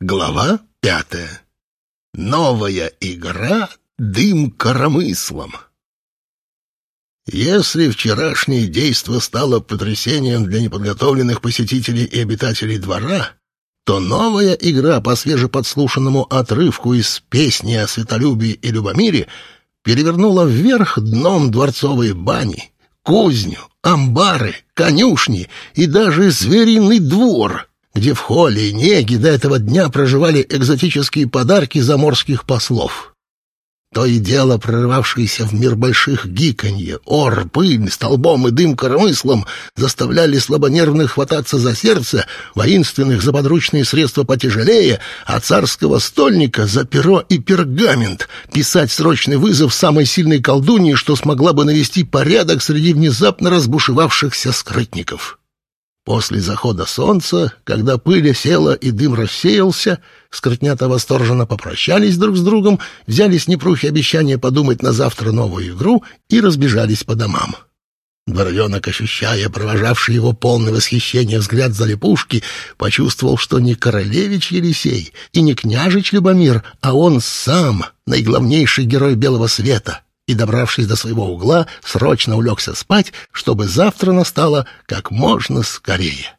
Глава пятая. Новая игра «Дым коромыслом». Если вчерашнее действо стало потрясением для неподготовленных посетителей и обитателей двора, то новая игра по свежеподслушанному отрывку из песни о светолюбии и любомире перевернула вверх дном дворцовой бани, кузню, амбары, конюшни и даже звериный двор — где в холле и неге до этого дня проживали экзотические подарки заморских послов. То и дело прорывавшиеся в мир больших гиканье, ор, пыль, столбом и дым коромыслом заставляли слабонервных хвататься за сердце, воинственных за подручные средства потяжелее, а царского стольника за перо и пергамент, писать срочный вызов самой сильной колдуньи, что смогла бы навести порядок среди внезапно разбушевавшихся скрытников. После захода солнца, когда пыль села и дым рассеялся, скрытнята восторженно попрощались друг с другом, взяли с Непрухи обещание подумать на завтра новую игру и разбежались по домам. Дворовенок, ощущая провожавший его полный восхищения взгляд за лепушки, почувствовал, что не королевич Елисей и не княжич Любомир, а он сам, наиглавнейший герой белого света — и, добравшись до своего угла, срочно улегся спать, чтобы завтра настало как можно скорее.